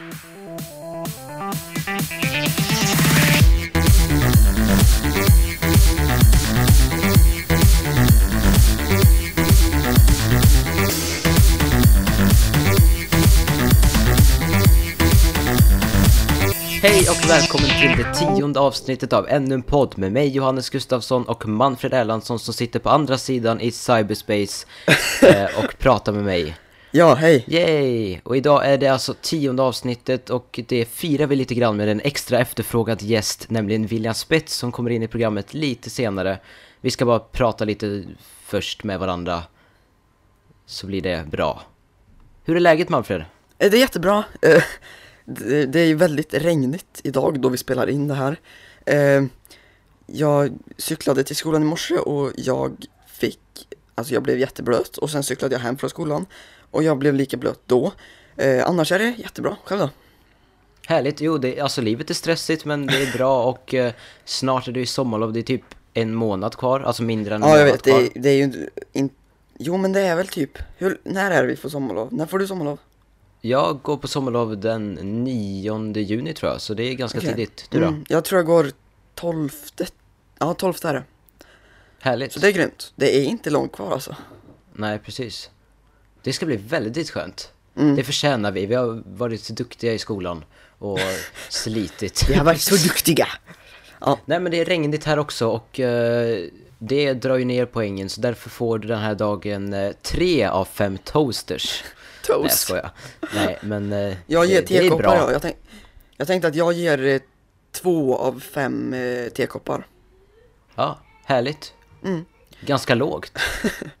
Hej och välkommen till det tionde avsnittet av ännu en podd med mig Johannes Gustafsson och Manfred Erlandsson som sitter på andra sidan i cyberspace eh, och pratar med mig. Ja, hej. Yay! Och idag är det alltså tionde avsnittet och det firar vi lite grann med en extra efterfrågad gäst, nämligen William Spets som kommer in i programmet lite senare. Vi ska bara prata lite först med varandra, så blir det bra. Hur är läget Manfred? Eh, Det är jättebra. Eh, Det är ju väldigt regnigt idag då vi spelar in det här. Eh, Jag cyklade till skolan i morse och jag fick, alltså jag blev jätteblöt och sen cyklade jag hem från skolan och jag blev lika blöt då. Eh, Annars är det jättebra, själv då? Härligt, jo det, alltså livet är stressigt men det är bra och eh, snart är det ju sommarlov, det är typ en månad kvar, alltså mindre än en Ja, jag månad vet, det kvar. är, det är ju inte, in, jo men det är väl typ, hur, när är det vi får sommarlov? När får du sommarlov? Jag går på sommarlov den 9 juni tror jag, så det är ganska Okej. tidigt. Du då? Mm, jag tror jag går 12, ja 12 är det. Härligt. Så det är grymt. Det är inte långt kvar alltså. Nej, precis. Det ska bli väldigt skönt. Mm. Det förtjänar vi. Vi har varit så duktiga i skolan och slitit. Vi har varit så duktiga. Ja, Nej, men det är regnigt här också och eh, det drar ju ner poängen så därför får du den här dagen eh, tre av fem toasters. Nej, jag toast. skojar. Nej, men eh, Jag ger det, det är bra. ja. Jag, tänk, jag tänkte att jag ger eh, två av fem eh, tekoppar. Ja, härligt. Mm. Ganska lågt.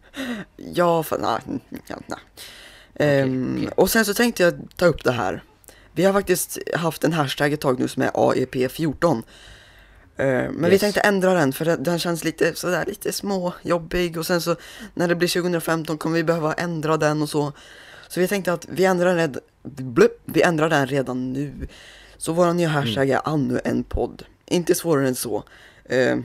Ja, för, mm, ja, nej. Ehm, okej. Och sen så tänkte jag ta upp det här. Vi har faktiskt haft en hashtag ett tag nu som är AEP14. Ehm, men vi Yes. tänkte ändra den för den- känns lite sådär lite småjobbig och sen så när det blir 2015 kommer vi behöva ändra den och så. Så vi tänkte att vi ändrar den, blup, vi ändrar den redan nu. Så våran nya hashtag är ännu en podd. Inte svårare än så. Ehm,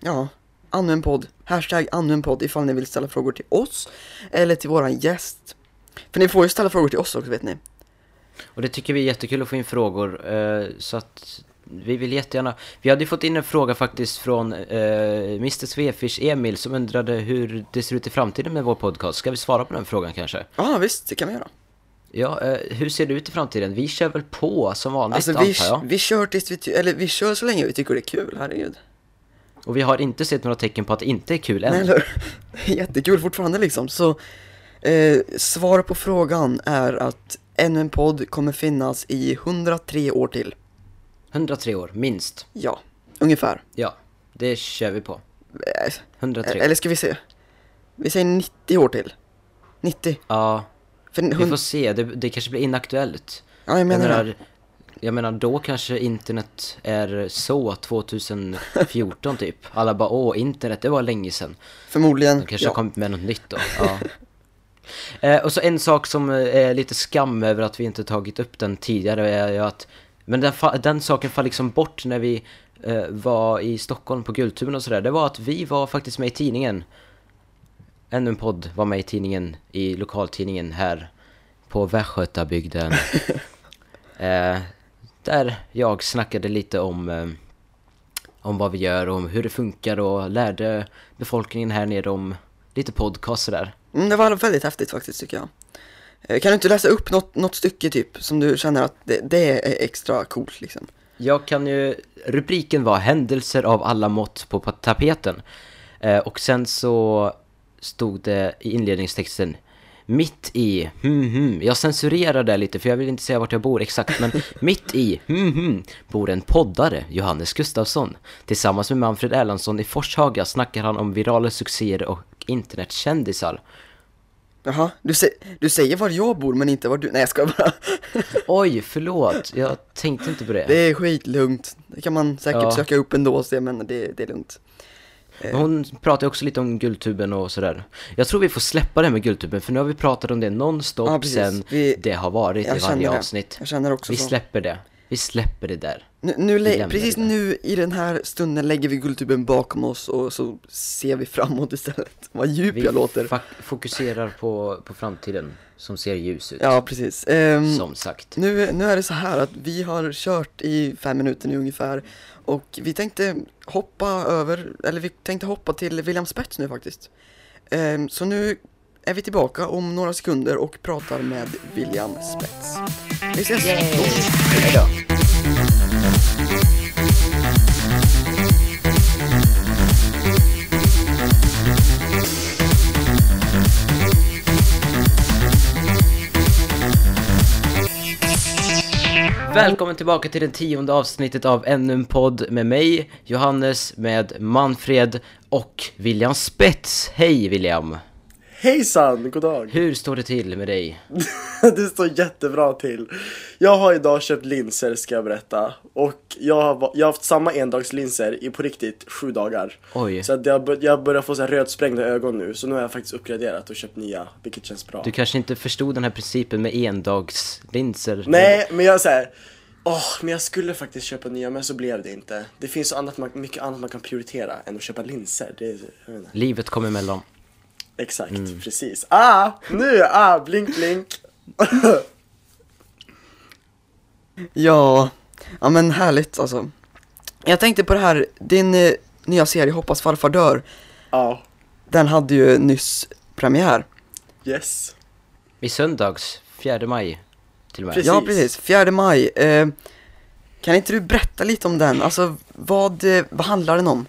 ja, ännu en podd. Hashtag ännu en podd ifall ni vill ställa frågor till oss eller till våran gäst. För ni får ju ställa frågor till oss också vet ni. Och det tycker vi är jättekul att få in frågor, eh, så att vi vill jättegärna... Vi hade ju fått in en fråga faktiskt från eh, Mr. Svefish Emil som undrade hur det ser ut i framtiden med vår podcast. Ska vi svara på den frågan kanske? Ja visst, det kan vi göra. Ja, eh, hur ser det ut i framtiden? Vi kör väl på som vanligt Alltså vi, antar jag. vi kör tills vi, eller vi kör så länge vi tycker det är kul, herregud. Och vi har inte sett några tecken på att det inte är kul än. Nej, eller? Jättekul fortfarande liksom. Så eh, svar på frågan är att ännu en podd kommer finnas i 103 år till. 103 år, minst. Ja, ungefär. Ja, det kör vi på. Eh, 103. Eller ska vi se? Vi säger 90 år till. 90. Ja, För, vi får se. Det, det kanske blir inaktuellt. ja, jag menar, det. Jag menar, då kanske internet är så 2014 typ. Alla bara åh, internet, det var länge sedan. Förmodligen. De kanske ja. har kommit med något nytt då. Ja. eh, och så en sak som eh, är lite skam över att vi inte tagit upp den tidigare är ju att men den, den saken faller liksom bort när vi eh, var i Stockholm på Guldtuben och sådär. Det var att vi var faktiskt med i tidningen. Ännu en podd var med i tidningen, i lokaltidningen här på Västgötabygden. eh, där jag snackade lite om, eh, om vad vi gör och om hur det funkar och lärde befolkningen här nere om lite podcast sådär. Mm, det var väldigt häftigt faktiskt tycker jag. Eh, Kan du inte läsa upp något, något stycke typ som du känner att det, det är extra coolt liksom? Jag kan ju, rubriken var händelser av alla mått på tapeten. Eh, och sen så stod det i inledningstexten mitt i, hmm, hmm. Jag censurerar det lite för jag vill inte säga vart jag bor exakt men mitt i, hmm, hmm, bor en poddare, Johannes Gustafsson. Tillsammans med Manfred Erlandsson i Forshaga snackar han om virala succéer och internetkändisar. Jaha, du, sä- du säger var jag bor men inte var du, nej jag ska bara. Oj, förlåt, jag tänkte inte på det. Det är skitlugnt. Det kan man säkert Ja. söka upp ändå och se men det, det är lugnt. Men hon pratar också lite om Guldtuben och sådär. Jag tror vi får släppa det med Guldtuben för nu har vi pratat om det nonstop Ja, precis. sen Vi- det har varit Jag i varje det. avsnitt. Jag känner också Vi så. släpper det. Vi släpper det där. Nu, nu precis nu i den här stunden lägger vi guldtuben bakom oss och så ser vi framåt istället. Vad djup Vi jag låter. fa- fokuserar på, på framtiden. Som ser ljus ut. Ja, precis. Ehm, Som sagt. nu, nu är det så här att vi har kört i fem minuter nu ungefär och vi tänkte hoppa över, eller vi tänkte hoppa till William Spets nu faktiskt. Ehm, så nu är vi tillbaka om några sekunder och pratar med William Spets. Vi ses! Hej då. Välkommen tillbaka till det tionde avsnittet av ännu en podd med mig, Johannes, med Manfred och William Spets. Hej William! Hejsan, god dag! Hur står det till med dig? Det står jättebra till. Jag har idag köpt linser ska jag berätta. Och jag har, jag har haft samma endagslinser i på riktigt sju dagar. Oj, Så att jag, jag börjar få så här rödsprängda ögon nu. Så nu har jag faktiskt uppgraderat och köpt nya, vilket känns bra. du kanske inte förstod den här principen med endagslinser? Nej, men jag säger Åh, men jag skulle faktiskt köpa nya men så blev det inte. Det finns så annat man, mycket annat man kan prioritera än att köpa linser. Det jag vet inte. Livet kommer emellan. Exakt, precis. Ah, nu, ah, blink blink. Ja, ja men härligt alltså. Jag tänkte på det här, din eh, nya serie Hoppas farfar dör, Ja, den hade ju nyss premiär. yes. I söndags, 4 maj till och med. Precis. Ja precis, 4 maj. Eh, kan inte du berätta lite om den? Alltså vad, eh, vad handlar den om?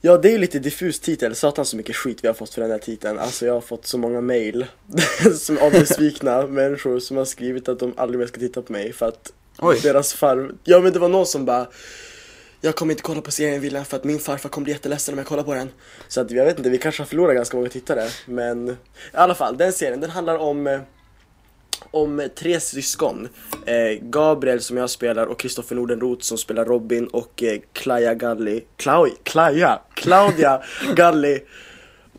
Ja det är ju lite diffus titel, satan så mycket skit vi har fått för den här titeln Alltså jag har fått så många mail som av besvikna människor som har skrivit att de aldrig mer ska titta på mig för att Oj. deras far... Ja men det var någon som bara Jag kommer inte kolla på serien William för att min farfar kommer bli jätteledsen om jag kollar på den Så att jag vet inte, vi kanske har förlorat ganska många tittare Men i alla fall, den serien den handlar om eh, om tre syskon. Eh, Gabriel som jag spelar och Kristoffer Nordenroth som spelar Robin och eh, Klaja Galli, Klau, Klaja, Claudia Galli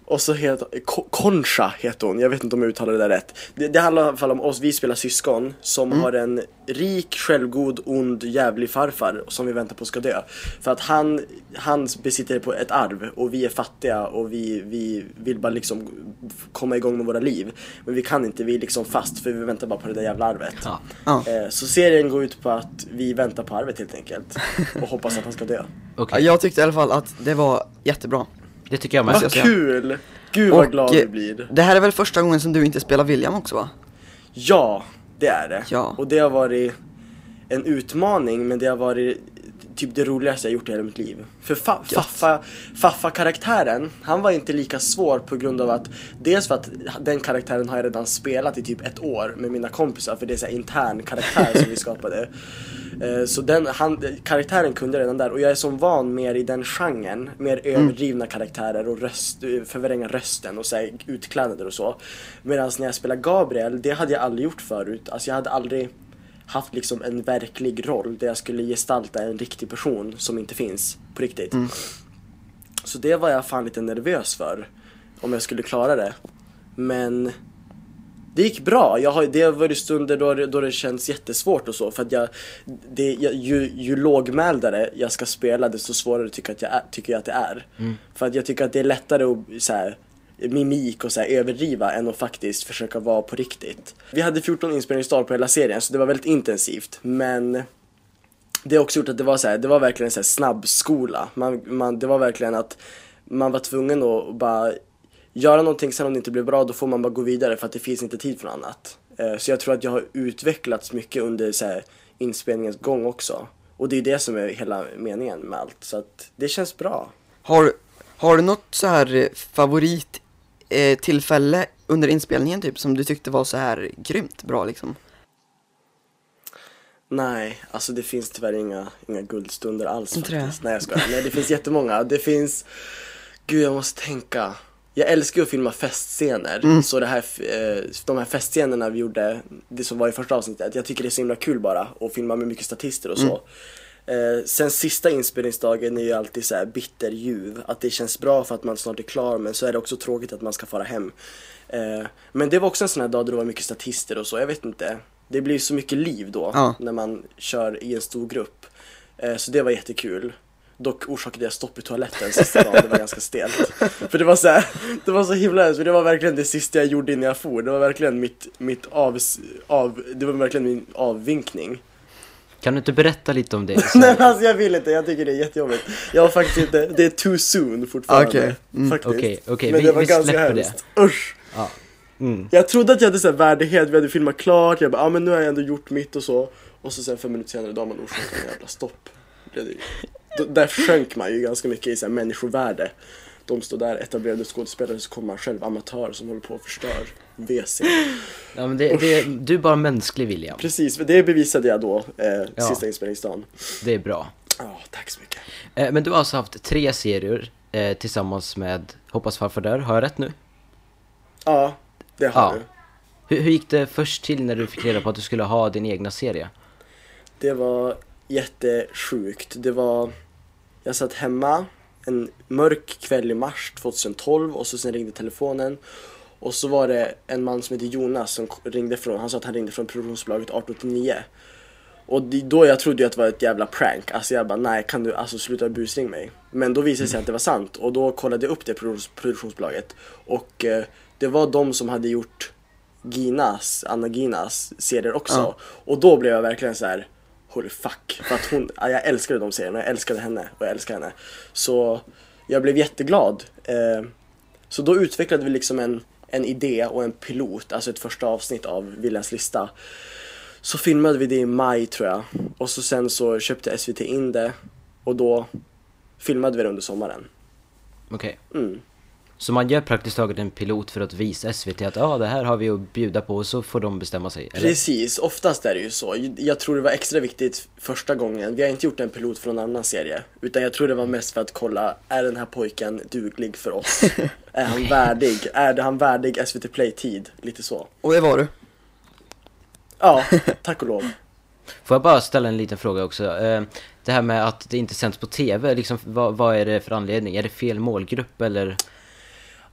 och så heter Ko- Concha heter hon, jag vet inte om jag uttalar det där rätt. Det, det handlar i alla fall om oss, vi spelar syskon som har en rik, självgod, ond, jävlig farfar som vi väntar på ska dö. För att han, han besitter på ett arv och vi är fattiga och vi, vi vill bara liksom komma igång med våra liv. Men vi kan inte, vi är liksom fast för vi väntar bara på det där jävla arvet. Ja. Ja. Eh, Så serien går ut på att vi väntar på arvet helt enkelt och hoppas att han ska dö. Ja, Jag tyckte i alla fall att det var jättebra. Det tycker jag med. Vad kul! Gud vad Och, glad du blir. Det här är väl första gången som du inte spelar William också va? Ja, det är det. Ja. Och det har varit en utmaning men det har varit typ det roligaste jag gjort i hela mitt liv. För fa- Faffa, Faffa-karaktären, han var inte lika svår på grund av att Dels för att den karaktären har jag redan spelat i typ ett år med mina kompisar för det är så intern karaktär som vi skapade. Eh, Så den, han, karaktären kunde jag redan där och jag är som van mer i den genren, mer överdrivna karaktärer och röst, förvränga rösten och så här, utklädnader och så. Medan när jag spelar Gabriel, det hade jag aldrig gjort förut. Alltså jag hade aldrig haft liksom en verklig roll där jag skulle gestalta en riktig person som inte finns på riktigt. Så det var jag fan lite nervös för. Om jag skulle klara det. Men det gick bra. Jag har, det har varit stunder då, då det känns jättesvårt och så. För att jag, det, jag, ju, ju lågmäldare jag ska spela desto svårare tycker, att jag är, tycker jag att det är. För att jag tycker att det är lättare att så här, mimik och så här, överdriva än att faktiskt försöka vara på riktigt. Vi hade 14 inspelningsdagar på hela serien så det var väldigt intensivt. Men det har också gjort att det var så här, det var verkligen en så här snabbskola. Man, man, det var verkligen att man var tvungen att bara göra någonting, sen om det inte blev bra då får man bara gå vidare för att det finns inte tid för något annat. Eh, så jag tror att jag har utvecklats mycket under så här, inspelningens gång också. Och det är det som är hela meningen med allt. Så att det känns bra. Har, har du något så här eh, favorit eh, tillfälle under inspelningen typ som du tyckte var så här grymt bra liksom? Nej, alltså det finns tyvärr inga, inga guldstunder alls faktiskt. Nej jag skojar. Nej det finns jättemånga. Det finns, gud jag måste tänka. Jag älskar att filma festscener. Så det här, eh, de här festscenerna vi gjorde, det som var i första avsnittet, jag tycker det är så himla kul bara att filma med mycket statister och så. Eh, sen sista inspelningsdagen är ju alltid så här bitterljuv, att det känns bra för att man snart är klar men så är det också tråkigt att man ska fara hem. Eh, men det var också en sån här dag då det var mycket statister och så, jag vet inte. Det blir så mycket liv då Ja. när man kör i en stor grupp. Eh, så det var jättekul. Dock orsakade jag stopp i toaletten sista dagen, det var ganska stelt. För det var så här, det var så himla hemskt, för det var verkligen det sista jag gjorde innan jag for. Det var verkligen mitt, mitt av, av, det var verkligen min avvinkning. Kan du inte berätta lite om det? Nej men alltså jag vill inte, jag tycker det är jättejobbigt. Jag har faktiskt inte, det är too soon fortfarande. Okej, mm. Faktiskt. Okej, okej, Men vi- det var vi ganska släpper hemskt. Usch! ja. mm. Jag trodde att jag hade så här värdighet, vi hade filmat klart, jag bara ah, men nu har jag ändå gjort mitt och så. Och så sen fem minuter senare då har man orsakat en jävla stopp. Det, det, då, där sjönk man ju ganska mycket i så här människovärde. De står där etablerade skådespelare så kommer man själv amatör som håller på och förstör WC. ja men det, det, du är bara mänsklig William. Precis, det bevisade jag då eh, Ja. sista inspelningsdagen. Det är bra. Ja, tack så mycket. Eh, men du har alltså haft tre serier eh, tillsammans med Hoppas farfar dör, har jag rätt nu? Ja, det har Ja. du. Hur, hur gick det först till när du fick reda på att du skulle ha din egna serie? Det var jättesjukt. Det var, jag satt hemma en mörk kväll i mars 2012 och så sen ringde telefonen. Och så var det en man som heter Jonas som ringde från, han sa att han ringde från produktionsbolaget 1889. Och då jag trodde ju att det var ett jävla prank, alltså jag bara nej kan du alltså sluta busring mig. Men då visade det sig att det var sant och då kollade jag upp det produktions- produktionsbolaget. Och eh, det var de som hade gjort Ginas, Anna Ginas serier också. Ja. Och då blev jag verkligen så här. Holy fuck. För att hon, ja, jag älskade de serierna, jag älskade henne och jag älskar henne. Så jag blev jätteglad. Eh, så då utvecklade vi liksom en, en idé och en pilot, alltså ett första avsnitt av Williams lista. Så filmade vi det i maj tror jag. Och så sen så köpte SVT in det och då filmade vi det under sommaren. Okej. Mm. Så man gör praktiskt taget en pilot för att visa SVT att ja, det här har vi att bjuda på och så får de bestämma sig. Eller? Precis, oftast är det ju så. Jag tror det var extra viktigt första gången. Vi har inte gjort en pilot för någon annan serie. Utan jag tror det var mest för att kolla, är den här pojken duglig för oss? är han värdig? Är han värdig SVT Play-tid? Lite så. Och det var du. Ja, tack och lov. Får jag bara ställa en liten fråga också? Eh, Det här med att det inte sänds på TV, liksom, vad, vad är det för anledning? Är det fel målgrupp eller?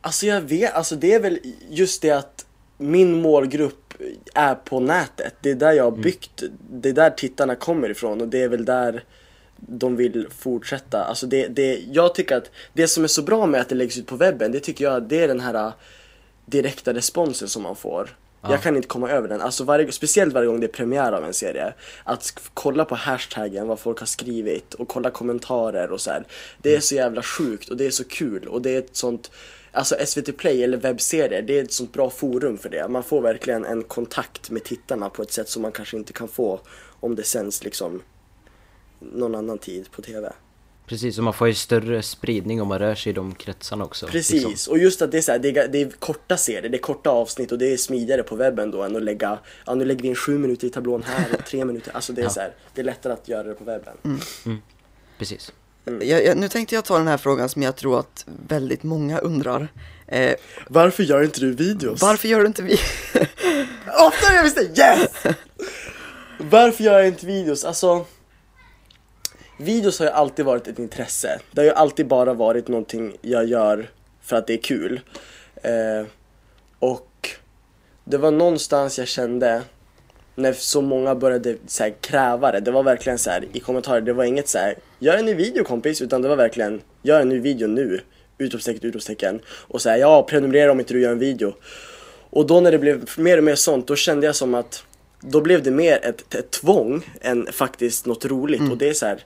Alltså jag vet, alltså det är väl just det att min målgrupp är på nätet. Det är där jag har byggt, det är där tittarna kommer ifrån och det är väl där de vill fortsätta. Alltså det, det, jag tycker att det som är så bra med att det läggs ut på webben, det tycker jag det är den här äh, direkta responsen som man får. Ja. Jag kan inte komma över den, alltså varje, speciellt varje gång det är premiär av en serie. Att kolla på hashtaggen, vad folk har skrivit och kolla kommentarer och så här. Det är så jävla sjukt och det är så kul och det är ett sånt Alltså SVT Play eller webbserier, det är ett sånt bra forum för det. Man får verkligen en kontakt med tittarna på ett sätt som man kanske inte kan få om det sänds liksom någon annan tid på TV. Precis, och man får ju större spridning om man rör sig i de kretsarna också. Precis, liksom. och just att det är, så här, det, är, det är korta serier, det är korta avsnitt och det är smidigare på webben då än att lägga, ja nu lägger vi in sju minuter i tablån här och tre minuter, alltså det är Ja. så här, det är lättare att göra det på webben. Precis. Jag, jag, nu tänkte jag ta den här frågan som jag tror att väldigt många undrar. Eh, Varför gör inte du videos? varför gör du inte vi? Ofta jag visste, yes! Varför gör jag inte videos? Alltså Videos har ju alltid varit ett intresse. Det har ju alltid bara varit någonting jag gör för att det är kul. Eh, och det var någonstans jag kände när så många började så här, kräva det. Det var verkligen så här i kommentarer, det var inget så här gör en ny video kompis, utan det var verkligen gör en ny video nu. Utropstecken, utropstecken. Och så här, ja prenumerera om inte du gör en video. Och då när det blev mer och mer sånt, då kände jag som att då blev det mer ett, ett tvång än faktiskt något roligt. Och det är så här.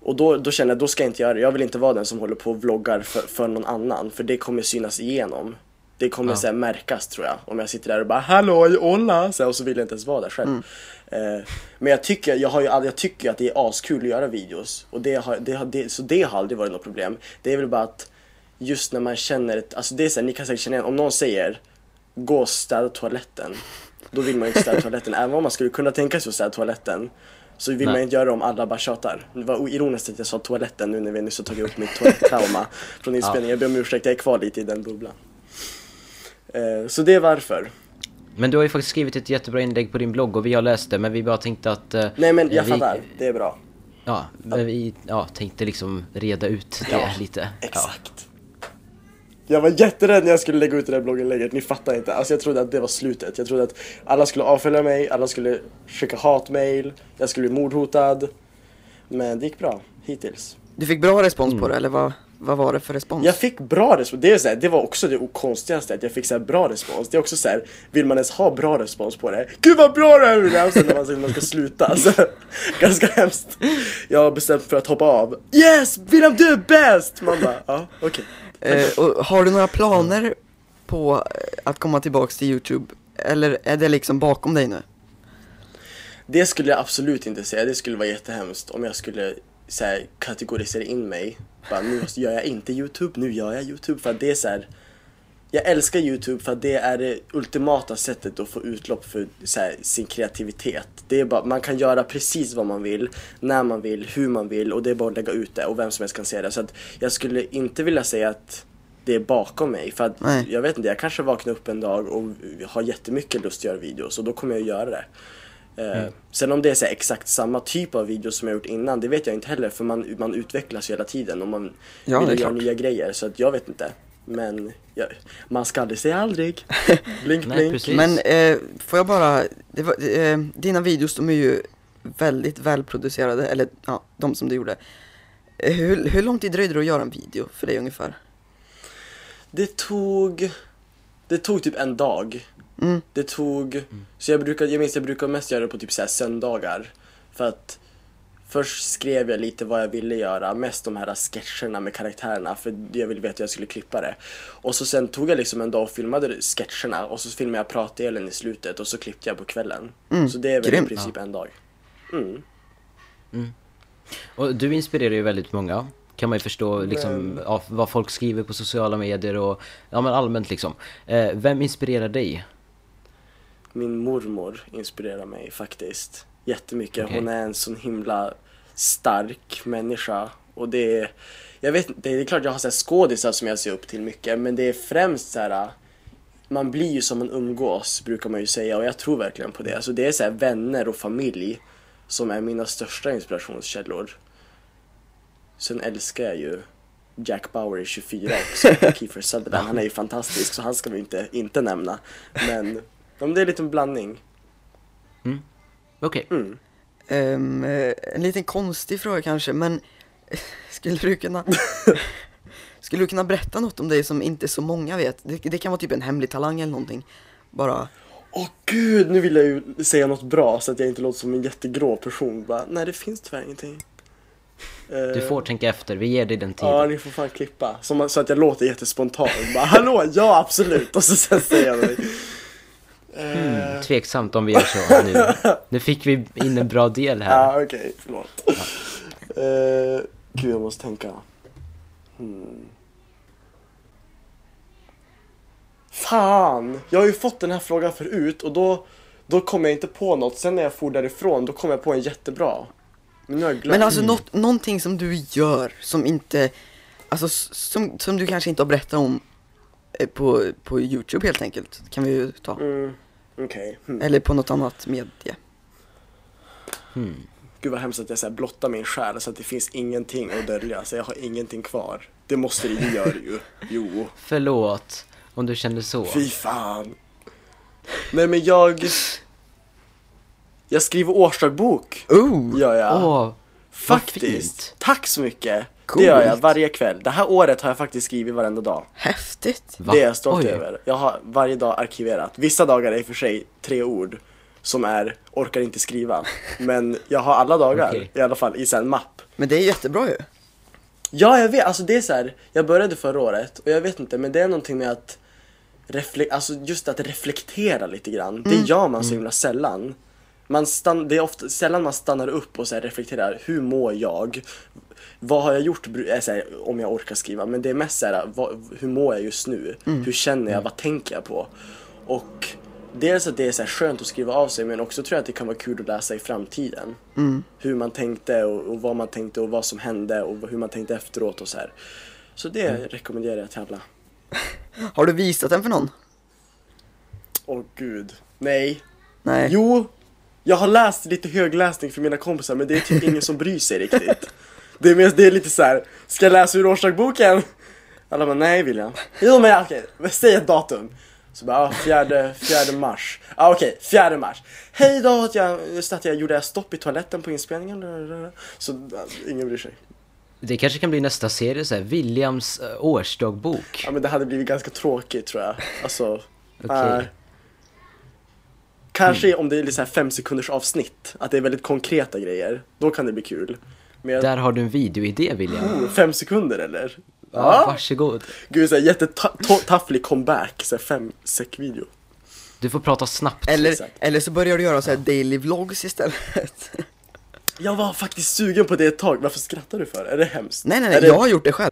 Och då, då kände jag, då ska jag inte göra det. Jag vill inte vara den som håller på och vloggar för, för någon annan. För det kommer synas igenom. Det kommer Ja. här, märkas tror jag. Om jag sitter där och bara hallå, hola, så här, och så vill jag inte ens vara där själv. Eh, men jag tycker, jag, har ju jag tycker att det är askul att göra videos. Och det har, det har, det, så det har aldrig varit något problem. Det är väl bara att just när man känner, ett, alltså det är så här, ni kan säkert känna igen, om någon säger gå och städa toaletten. Då vill man ju inte städa toaletten, även om man skulle kunna tänka sig att städa toaletten. Så vill Nej. man inte göra det om alla bara tjatar. Det var ironiskt att jag sa toaletten nu när vi nyss har tagit upp mitt toaletttrauma från inspelningen. Jag ber om ursäkt, jag är kvar lite i den bubblan. Eh, så det är varför. Men du har ju faktiskt skrivit ett jättebra inlägg på din blogg och vi har läst det men vi bara tänkte att... eh, Nej men jag vi, fattar, det är bra. Ja, men vi ja, tänkte liksom reda ut det Ja, lite. Ja. Exakt. Jag var jätterädd när jag skulle lägga ut det där blogginlägget, ni fattar inte. Alltså jag trodde att det var slutet. Jag trodde att alla skulle avfölja mig, alla skulle skicka hatmail, jag skulle bli mordhotad. Men det gick bra, hittills. Du fick bra respons på Mm. det, eller vad, vad var det för respons? Jag fick bra respons, det, är så här, det var också det konstigaste att jag fick så här bra respons. Det är också så här, vill man ens ha bra respons på det? Gud vad bra det här är! Och sen när man, när man ska sluta, så, ganska hemskt. Jag har bestämt för att hoppa av. Yes! William du är bäst! Man bara, ja okej. Eh, och har du några planer på eh, att komma tillbaks till Youtube? Eller är det liksom bakom dig nu? Det skulle jag absolut inte säga, det skulle vara jättehemskt om jag skulle så här, kategorisera in mig. Bara, nu gör jag inte YouTube, nu gör jag YouTube. För att det är så här, jag älskar YouTube för att det är det ultimata sättet att få utlopp för här, sin kreativitet. Det är bara, man kan göra precis vad man vill, när man vill, hur man vill och det är bara att lägga ut det och vem som helst kan se det. Så att jag skulle inte vilja säga att det är bakom mig. För att Nej. jag vet inte, jag kanske vaknar upp en dag och har jättemycket lust att göra videos och då kommer jag att göra det. Eh, Sen om det är så exakt samma typ av videos som jag gjort innan, det vet jag inte heller för man, man utvecklas hela tiden och man Ja, vill göra nya grejer så att jag vet inte. Men ja, man ska aldrig säga aldrig. Blink Nej, blink. precis. Men eh, får jag bara, det var, eh, dina videos de är ju väldigt välproducerade, eller ja, de som du gjorde. Eh, hur, hur lång tid dröjde det att göra en video för dig ungefär? Det tog, det tog typ en dag. Mm. Det tog, så jag brukar, jag minns jag brukar mest göra det på typ så här söndagar. För att först skrev jag lite vad jag ville göra, mest de här sketcherna med karaktärerna för jag ville veta att jag skulle klippa det. Och så sen tog jag liksom en dag och filmade sketcherna och så filmade jag pratdelen i slutet och så klippte jag på kvällen. Mm, Så det är väl grymt. i princip en dag. Mm. Och du inspirerar ju väldigt många. Kan man ju förstå liksom Men- vad folk skriver på sociala medier och ja men allmänt liksom. Eh, vem inspirerar dig? Min mormor inspirerar mig faktiskt jättemycket. Okej. Hon är en sån himla stark människa. Och det är, jag vet det är klart jag har så skådisar som jag ser upp till mycket men det är främst så här. Man blir ju som man umgås brukar man ju säga och jag tror verkligen på det. Alltså det är så här vänner och familj som är mina största inspirationskällor. Sen älskar jag ju Jack Bauer i 24 också, Kiefer Sutherland. Han är ju fantastisk så han ska vi inte, inte nämna. Men men det är lite en blandning. Okej. Mm. Ehm, eh, en liten konstig fråga kanske, men eh, skulle du kunna Skulle du kunna berätta något om dig som inte så många vet? Det, det kan vara typ en hemlig talang eller någonting. Bara, Åh gud, nu vill jag ju säga något bra så att jag inte låter som en jättegrå person. Bara, nej det finns tyvärr ingenting. Du Eh, får tänka efter, vi ger dig den tiden. Ja, ni får fan klippa. Så, man, så att jag låter jättespontan. Bara, hallå, ja absolut. Och så sen säger jag någonting. Mm, tveksamt om vi gör så nu. Nu fick vi in en bra del här. Ja, okej, förlåt. Eh, gud, jag måste tänka. Hmm. Fan! Jag har ju fått den här frågan förut och då, då kom jag inte på något. Sen när jag for därifrån, då kom jag på en jättebra. Men jag glömt. men alltså något, någonting som du gör som inte, alltså som, som du kanske inte har berättat om eh, på, på Youtube helt enkelt, kan vi ju ta. Mm, okej. Hmm. Eller på något annat medie. Hmm. Gud vad hemskt att jag så här blottar min själ så att det finns ingenting att dölja. Så jag har ingenting kvar. Det måste det ju, gör det ju. Jo. Förlåt om du kände så. Fy fan. Nej men jag... Jag skriver årsdagbok. Oh! Gör jag. Åh, faktiskt. Tack så mycket. Coolt. Det gör jag varje kväll. Det här året har jag faktiskt skrivit varenda dag. Häftigt! va? Det är jag stolt Oj. över. Jag har varje dag arkiverat. Vissa dagar är i och för sig tre ord som är orkar inte skriva. Men jag har alla dagar Okej. i alla fall i en mapp. Men det är jättebra ju. Ja, jag vet. Alltså det är så här. Jag började förra året och jag vet inte, men det är någonting med att alltså just att reflektera lite grann. Det gör man så himla sällan. Man stann- det är ofta, sällan man stannar upp och så här reflekterar. Hur mår jag? Vad har jag gjort så här, om jag orkar skriva? Men det är mest så här, vad, hur mår jag just nu? Hur känner jag? Vad tänker jag på? Och dels att det är så här skönt att skriva av sig men också tror jag att det kan vara kul att läsa i framtiden. Hur man tänkte och, och vad man tänkte och vad som hände och hur man tänkte efteråt och så här. Så det rekommenderar jag till alla. Har du visat den för någon? Åh gud. Nej. Nej. Jo, jag har läst lite högläsning för mina kompisar men det är typ ingen som bryr sig riktigt. Det är, mer, det är lite så här. ska jag läsa ur årsdagboken? Alla bara, nej William. Jo men okej, men säg ett datum. Så bara, ah, fjärde, fjärde mars. Ah, okej, fjärde mars. Hej då, att jag, just att jag gjorde stopp i toaletten på inspelningen. Så ingen bryr sig. Det kanske kan bli nästa serie så här, Williams eh, årsdagbok. Ja men det hade blivit ganska tråkigt tror jag. Alltså, Okej. nej. Kanske om det är lite så här fem sekunders avsnitt, att det är väldigt konkreta grejer. Då kan det bli kul. Jag, Där har du en videoidé William. oh, fem sekunder eller? Ja, varsågod. Gud, såhär jättetafflig comeback, såhär fem sek video. Du får prata snabbt. Eller, Exakt. eller så börjar du göra så här daily vlogs istället. Jag var faktiskt sugen på det ett tag, varför skrattar du för? Är det hemskt? Nej nej nej, det... jag har gjort det själv.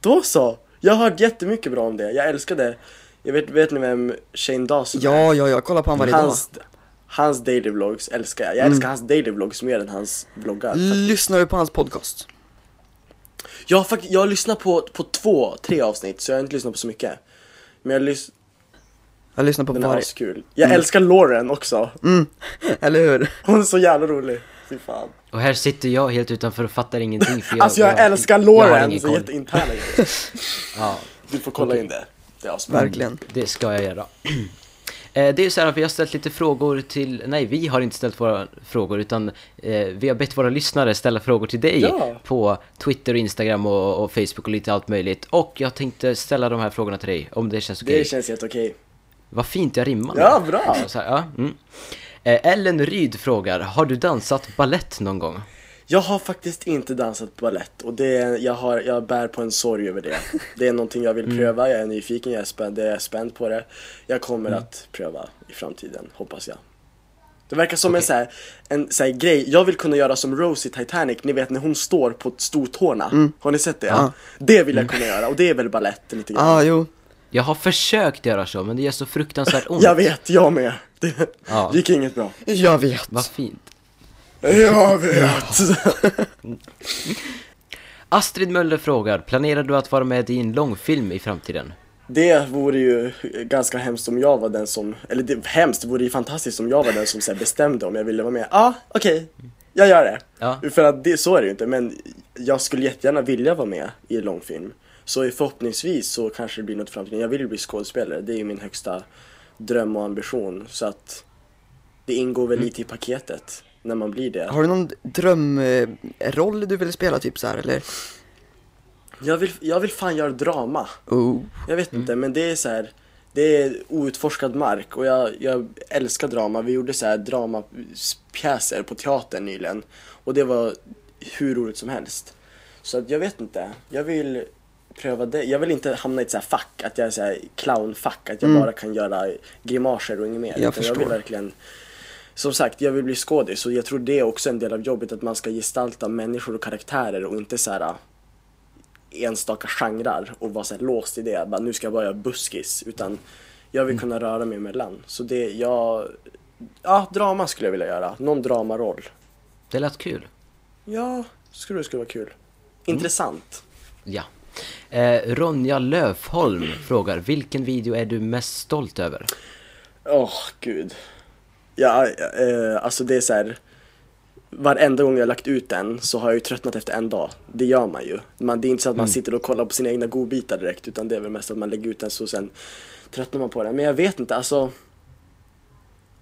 Då så! Jag har hört jättemycket bra om det, jag älskar det. Jag vet, vet ni vem Shane Dawson är? Ja, ja, jag kollar på honom varje dag. Hans, hans daily vlogs älskar jag. Jag Mm. älskar hans daily vlogs mer än hans vloggar. Lyssnar du på hans podcast? Jag har, fakt- jag har lyssnat på, på två, tre avsnitt så jag har inte lyssnat på så mycket. Men jag lyssnar, Jag lyssnar på den är varje... askul. Jag älskar Lauren också. Mm, eller hur? Hon är så jävla rolig. Fy fan. Och här sitter jag helt utanför och fattar ingenting för jag, Alltså jag älskar jag har Lauren, ingen så koll. jätteinterna. Ja, Du får kolla in det. Det är. Verkligen. det ska jag göra. Eh, Det är så här att vi har ställt lite frågor till, nej vi har inte ställt våra frågor utan eh, vi har bett våra lyssnare ställa frågor till dig Ja. på Twitter, och Instagram och, och Facebook och lite allt möjligt. Och jag tänkte ställa de här frågorna till dig om det känns okej. Det känns helt okej. Vad fint jag rimmar. Ja, bra! Så här, ja, mm. eh, Ellen Ryd frågar, har du dansat ballett någon gång? Jag har faktiskt inte dansat balett och det är, jag, har, jag bär på en sorg över det. Det är någonting jag vill Mm. pröva, jag är nyfiken, jag är spänd, jag är spänd på det. Jag kommer Mm. att pröva i framtiden, hoppas jag. Det verkar som en, så här, en så här grej, jag vill kunna göra som Rose i Titanic, ni vet när hon står på stortårna. Har ni sett det? Ja. Det vill jag kunna göra och det är väl balett lite grann. Ah, jo. Jag har försökt göra så, men det gör så fruktansvärt ont. Jag vet, jag med. Det Ja. gick inget bra. Jag vet. Vad fint. Jag vet. Astrid Möller frågar, planerar du att vara med i en långfilm i framtiden? Det vore ju ganska hemskt om jag var den som, eller det, hemskt, det vore ju fantastiskt om jag var den som så här, bestämde om jag ville vara med. Ja, okej, jag gör det. Ja. För att det, så är det ju inte, men jag skulle jättegärna vilja vara med i en långfilm. Så förhoppningsvis så kanske det blir något i framtiden. Jag vill ju bli skådespelare, det är ju min högsta dröm och ambition. Så att det ingår väl lite i paketet när man blir det. Har du någon drömroll du vill spela typ så här eller? Jag vill, jag vill fan göra drama. Oh. Jag vet inte, men det är så här. Det är outforskad mark och jag, jag älskar drama. Vi gjorde så här dramapjäser på teatern nyligen och det var hur roligt som helst. Så att jag vet inte, jag vill pröva det. Jag vill inte hamna i ett så här fack, att jag är så här clownfack, att jag bara kan göra grimaser och inget mer. Jag Utan jag förstår. vill verkligen som sagt, jag vill bli skådis och jag tror det är också en del av jobbet att man ska gestalta människor och karaktärer och inte så här enstaka genrer och vara så här låst i det. Bara, nu ska jag bara göra buskis. Utan jag vill kunna röra mig emellan. Så det, jag... Ja, drama skulle jag vilja göra. Någon dramaroll. Det lät kul. Ja, skulle det skulle vara kul. Intressant. Ja. Eh, Ronja Löfholm frågar, vilken video är du mest stolt över? Åh, gud. Ja, eh, alltså det är så här. Varenda gång jag har lagt ut den så har jag ju tröttnat efter en dag. Det gör man ju. Man, det är inte så att man sitter och kollar på sina egna godbitar direkt utan det är väl mest att man lägger ut den så sen tröttnar man på den. Men jag vet inte, alltså.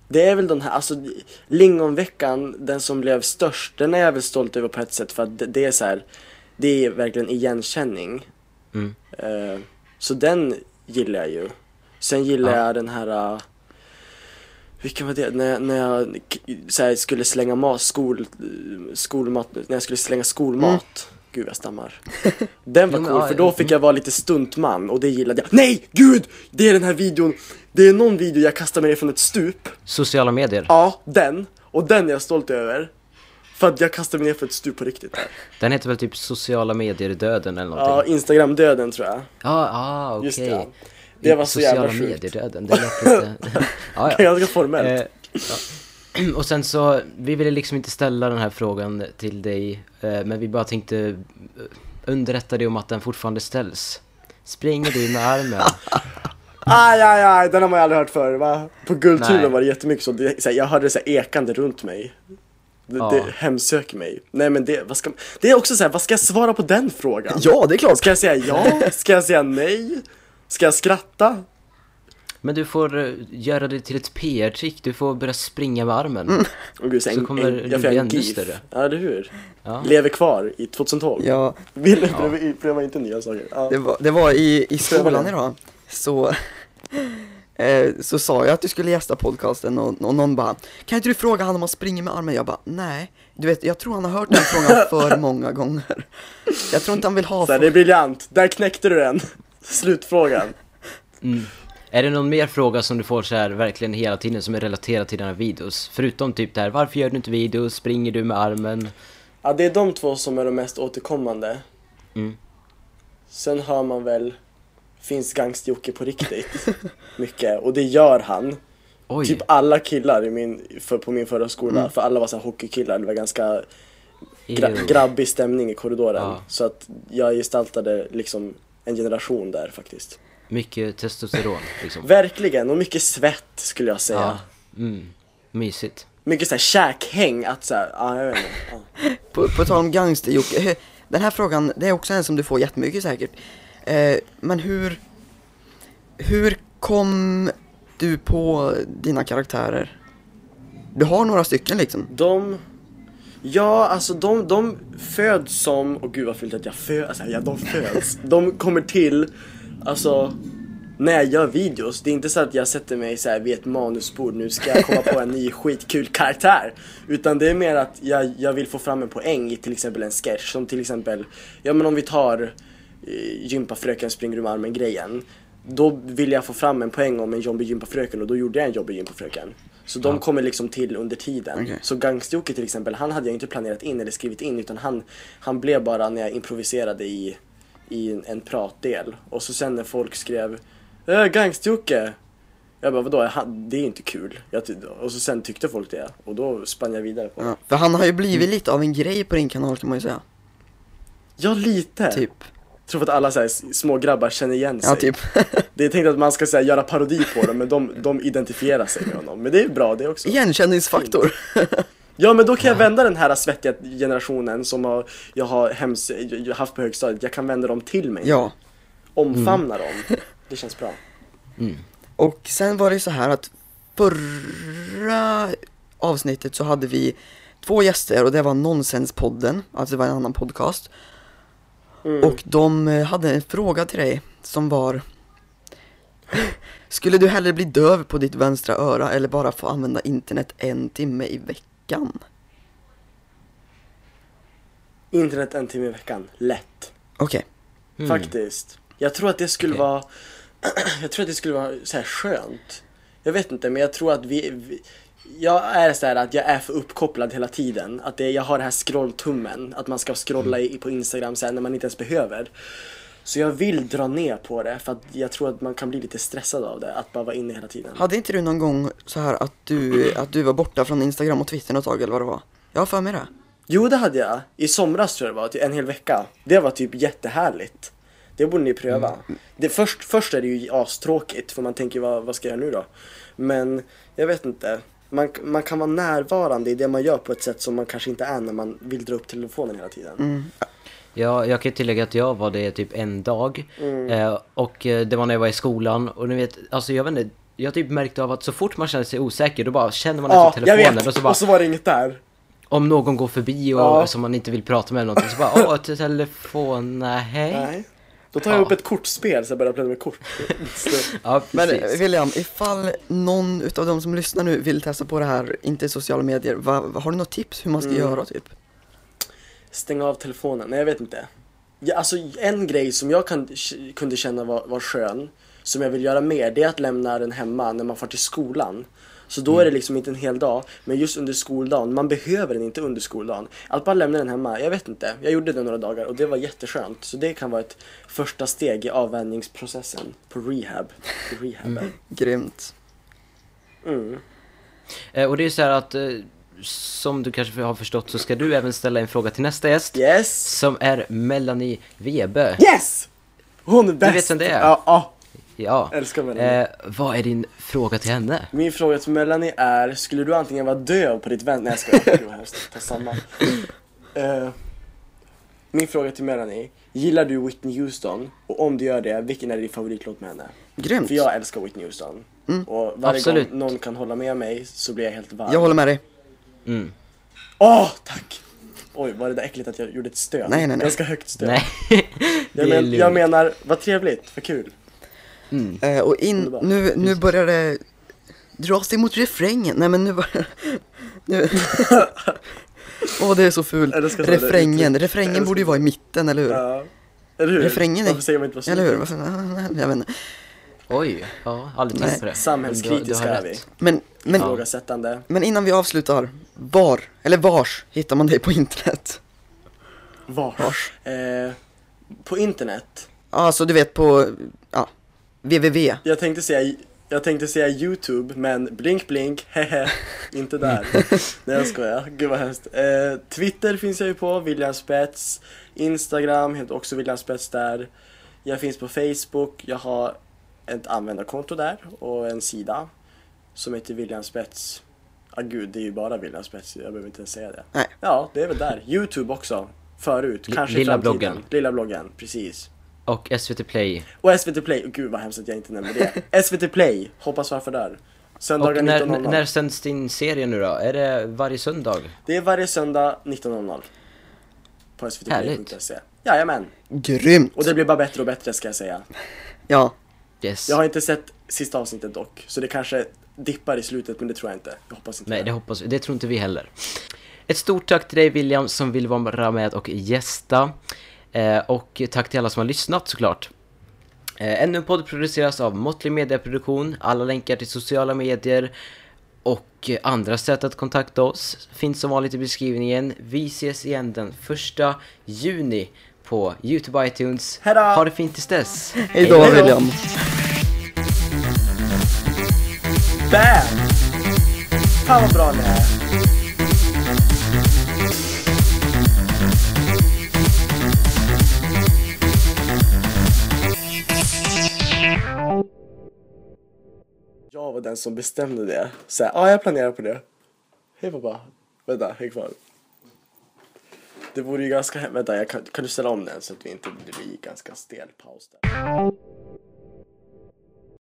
Det är väl den här, alltså Lingonveckan, den som blev störst, den är jag väl stolt över på ett sätt för att det, det är så här. Det är verkligen igenkänning. Mm. Eh, så den gillar jag ju. Sen gillar Ja. jag den här uh, vilken var det? När, när jag så här, skulle slänga mat, skol, skolmat, när jag skulle slänga skolmat. Gud jag stammar. Den var cool ja, för då ja, fick jag vara lite stuntman och det gillade jag. Nej! Gud! Det är den här videon. Det är någon video jag kastar mig ner från ett stup. Sociala medier. Ja, den. Och den är jag stolt över. För att jag kastade mig ner för ett stup på riktigt. Den heter väl typ sociala medier-döden eller Ja, någonting? Instagram-döden tror jag. Ja, ah, okej. Just det. Var så jävla Sociala sjukt. medier-döden, det lät lite... ja, ja. Ganska formellt. Eh, ja. Och sen så, vi ville liksom inte ställa den här frågan till dig, eh, men vi bara tänkte eh, underrätta dig om att den fortfarande ställs. Springer du med armen? Aj, aj, aj, den har man ju aldrig hört förr va? På Nej. Guldtuben var det jättemycket så, det, så här, jag hörde det så här ekande runt mig. Det, Ja. det hemsöker mig. Nej men det, vad ska, det är också så här, vad ska jag svara på den frågan? Ja, det är klart. Ska jag säga ja? Ska jag säga nej? Ska jag skratta? Men du får eh, göra det till ett PR-trick, du får börja springa med armen. Mm. Och gud, så Så en, kommer en, du bli ännu större. Ja, eller hur? Ja. Lever kvar i 2012. Ja, Vill pröva, pröva inte nya saker. Ja. det var, det var i, i skolan idag, så, eh, så sa jag att du skulle gästa podcasten och, och någon bara Kan inte du fråga han om han springer med armen? Jag bara, nej. Du vet, jag tror han har hört den frågan för många gånger. Jag tror inte han vill ha Så det är briljant. Där knäckte du den. Slutfrågan. Mm. Är det någon mer fråga som du får så här verkligen hela tiden som är relaterad till dina videos? Förutom typ det här, varför gör du inte videos? Springer du med armen? Ja, det är de två som är de mest återkommande. Mm. Sen hör man väl, finns Gangst-Jocke på riktigt? Mycket, och det gör han. Oj, Typ alla killar i min, för, på min förra skola, Mm. för alla var så här hockeykillar, det var ganska gra, grabbig stämning i korridoren. Ja. Så att jag gestaltade liksom en generation där faktiskt. mycket testosteron liksom. Verkligen, och mycket svett skulle jag säga. Ja, mm. mysigt. Mycket såhär käkhäng, att såhär, ja jag vet inte. Ja. På, på tal om gangster Jocke, den här frågan, det är också en som du får jättemycket säkert. Eh, men hur, hur kom du på dina karaktärer? Du har några stycken liksom. De, ja alltså de, de föds som, och gud vad fult att jag föds, alltså, ja de föds. de kommer till, alltså när jag gör videos, det är inte så att jag sätter mig så här vid ett manusbord, nu ska jag komma på en ny skitkul karaktär. Utan det är mer att jag, jag vill få fram en poäng i till exempel en sketch, som till exempel, ja men om vi tar eh, gympafröken springer ur armen grejen. Då vill jag få fram en poäng om en jobbig gympafröken och då gjorde jag en jobbig gympafröken. Så de Ja. kommer liksom till under tiden. Okej. Så Gangstjoke till exempel, han hade jag inte planerat in eller skrivit in utan han, han blev bara när jag improviserade i, i en, en pratdel. Och så sen när folk skrev äh, Gangstjoke! Jag bara vadå, det är inte kul. Och så sen tyckte folk det och då spann jag vidare på det. Ja, för han har ju blivit lite av en grej på din kanal kan man ju säga. Ja lite! Typ. Tror att alla så här, små grabbar känner igen sig. Ja, typ. Det är tänkt att man ska så här, göra parodi på dem men de, de identifierar sig med honom. Men det är bra det också. Igenkänningsfaktor. Ja men då kan jag vända den här svettiga generationen som har, jag har hems, haft på högstadiet, jag kan vända dem till mig. ja. Omfamna dem. Det känns bra. Mm. Och sen var det så här att förra avsnittet så hade vi två gäster och det var Nonsenspodden, alltså det var en annan podcast. Mm. Och de eh, hade en fråga till dig som var Skulle du hellre bli döv på ditt vänstra öra eller bara få använda internet en timme i veckan? Internet en timme i veckan, lätt. Okej, Mm. Faktiskt. Jag tror att det skulle Okej. vara, jag tror att det skulle vara så här skönt. Jag vet inte men jag tror att vi, vi jag är så här att jag är för uppkopplad hela tiden. Att det, jag har det här scrolltummen, att man ska scrolla i, på Instagram sen när man inte ens behöver. Så jag vill dra ner på det för att jag tror att man kan bli lite stressad av det, att bara vara inne hela tiden. hade inte du någon gång så här att du, att du var borta från Instagram och Twitter något tag eller vad det var? Jag har för mig det. Jo det hade jag, i somras tror jag det var, typ en hel vecka. Det var typ jättehärligt. Det borde ni pröva. Det, först, först är det ju astråkigt för man tänker vad, vad ska jag göra nu då? Men jag vet inte. Man, man kan vara närvarande i det man gör på ett sätt som man kanske inte är när man vill dra upp telefonen hela tiden. Mm. Ja, jag kan tillägga att jag var det typ en dag. Mm. Eh, och eh, det var när jag var i skolan. Och ni vet, alltså jag vet inte. Jag typ märkt av att så fort man känner sig osäker då bara känner man Ja, efter telefonen och så bara Och så var det inget där. om någon går förbi och Ja. som man inte vill prata med eller någonting så bara åh telefon, nej. Nej. Då tar jag Ja. upp ett kortspel så jag börjar plöja med kort. Ja, Men William, ifall någon utav de som lyssnar nu vill testa på det här, inte i sociala medier, vad, vad- har du något tips hur man ska Mm. göra typ? Stänga av telefonen, nej jag vet inte. Ja, alltså en grej som jag kan, kunde känna var, var skön, som jag vill göra mer, det är att lämna den hemma när man får till skolan. Så då är det liksom inte en hel dag, men just under skoldagen, man behöver den inte under skoldagen. Att bara lämna den hemma, jag vet inte. Jag gjorde det några dagar och det var jätteskönt. Så det kan vara ett första steg i avvänjningsprocessen på rehab. På rehaben. Grymt. Mm. Eh, och det är så här att eh, som du kanske har förstått så ska du även ställa en fråga till nästa gäst. Yes! Som är Melanie Webe. Yes! Hon är bäst! vet vem det är? Ja, ja. Ja. älskar Melanie. Eh, vad är din fråga till henne? Min fråga till Melanie är, skulle du antingen vara döv på ditt vän... Nej jag skojar, Gud, vad hemskt. ta samma. Eh, min fråga till Melanie, gillar du Whitney Houston? Och om du gör det, vilken är din favoritlåt med henne? Grymt. För jag älskar Whitney Houston. Och varje Absolut. gång någon kan hålla med mig så blir jag helt varm. Jag håller med dig. Mm. Åh, tack! Oj, var det där äckligt att jag gjorde ett stöd? Nej, nej, nej. Ganska högt stöd. Nej, det Jag, är men, jag menar, vad trevligt, vad kul. Mm. Eh, och in, nu, nu börjar det dras det mot refrängen. Nej men nu börjar nu. Åh det är så fult. Refrängen, refrängen borde ju vara i mitten, eller hur? Ja. Eller hur? Refrängen är- Varför säger man inte vad Eller hur? Varför- Jag vet inte. Oj, ja, aldrig tänkt på det. Samhällskritiska Du är du har vi. rätt. Men, men, Ifrågasättande. men innan vi avslutar, var, eller vars hittar man dig på internet? Vars? Vars? Eh, på internet. Alltså du vet på, ja, www. Jag tänkte säga jag tänkte säga youtube men blink blink, hehe, inte där. Nej jag skojar, gud vad hemskt. Eh, Twitter finns jag ju på, William Spets. Instagram heter också William Spets där. Jag finns på Facebook, jag har ett användarkonto där och en sida som heter William Spets. Ah gud, det är ju bara William Spets, jag behöver inte ens säga det. Nej. Ja, det är väl där. Youtube också, förut, Li- kanske i lilla framtiden. bloggen. Lilla bloggen, precis. Och SVT Play. Och SVT Play, oh, gud vad hemskt att jag inte nämnde det. SVT Play, hoppas varför där. Söndagar Och när, 19.00. när sänds din serie nu då? Är det varje söndag? Det är varje söndag 19.00. På svtplay.se. Jajamän. Grymt! Och det blir bara bättre och bättre ska jag säga. Ja, Yes. Jag har inte sett sista avsnittet dock, så det kanske dippar i slutet men det tror jag inte. Jag hoppas inte Nej, det hoppas vi. Det tror inte vi heller. Ett stort tack till dig William som vill vara med och gästa. Eh, och tack till alla som har lyssnat såklart. Eh, ännu en podd produceras av Måttlig Mediaproduktion. Alla länkar till sociala medier och andra sätt att kontakta oss finns som vanligt i beskrivningen. Vi ses igen den första juni på Youtube och iTunes. Hejdå! Ha det fint tills dess! hejdå Hejdå. William! BAM! Fan vad bra ni är. Var den som bestämde det. Så ja ah, ja jag planerar på det. Hej pappa. Vänta, häng kvar. Det vore ju ganska Vänta, jag kan, kan du ställa om den så att vi inte blir ganska stel paus där.